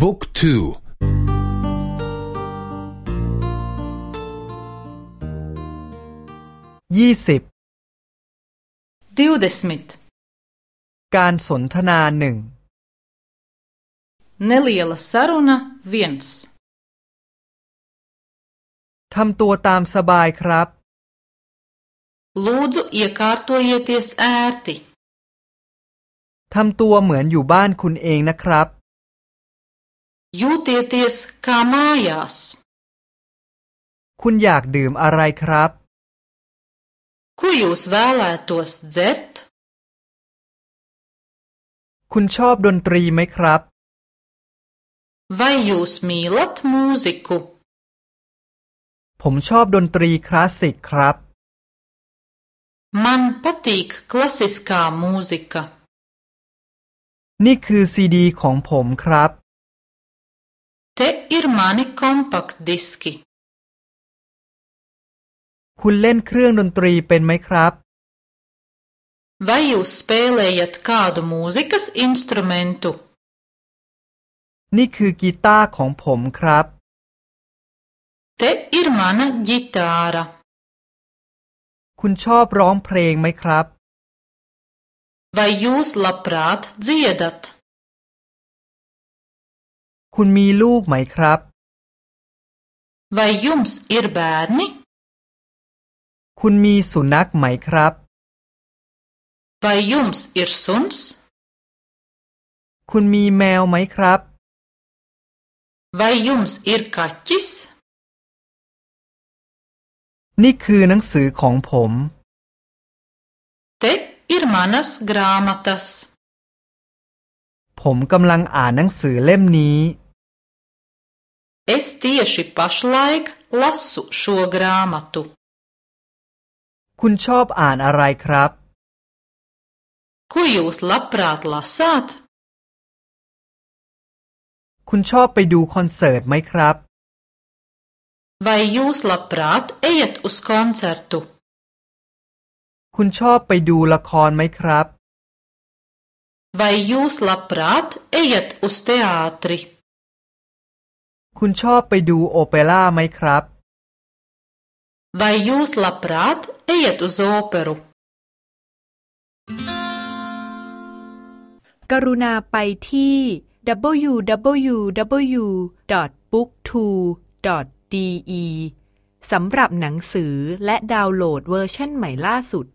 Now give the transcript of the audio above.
บุ๊กทูยี่สิบดิวเดสมิดการสนทนาหนึ่ง Neliela saruna viens ทำตัวตามสบายครับ Lūdzu, iekārtojieties ērti. ทำตัวเหมือนอยู่บ้านคุณเองนะครับ Jūtieties kā mājās. คุณอยากดื่มอะไรครับ Ko jūs vēlētos dzert? คุณชอบดนตรีไหมครับ Vai jūs mīlat mūziku? ผมชอบดนตรีคลาสสิกครับ Man patīk klasiskā mūzika. นี่คือซีดีของผมครับ Te ir mani kompaktdiski. คุณเล่นเครื่องดนตรีเป็นไหมครับ Vai jūs spēlējat kādu mūzikas instrumentu? นี่คือกีตาร์ของผมครับ Te ir mana ģitāra. คุณชอบร้องเพลงไหมครับ Vai jūs labprāt dziedat? คุณมีลูกไหมครับ Vai jums ir bērni? คุณมีสุนัขไหมครับ Vai jums ir suns? คุณมีแมวไหมครับ Vai jums ir kaķis? นี่คือหนังสือของผม Te ir manas grāmatas. ผมกำลังอ่านหนังสือเล่มนี้ Es tieši pašlaik lasu šo grāmatu. คุณชอบอ่านอะไรครับ Ko jūs labprāt lasāt? คุณชอบไปดูคอนเสิร์ตไหมครับ Vai jūs labprāt ejat uz koncertu? คุณชอบไปดูละครไหมครับ Vai jūs labprāt ejat uz teātri? คุณชอบไปดูโอเปร่าไหมครับ Vai jūs labprāt ejat uz operu? กรุณาไปที่ www.booktwo.de สำหรับหนังสือและดาวน์โหลดเวอร์ชันใหม่ล่าสุด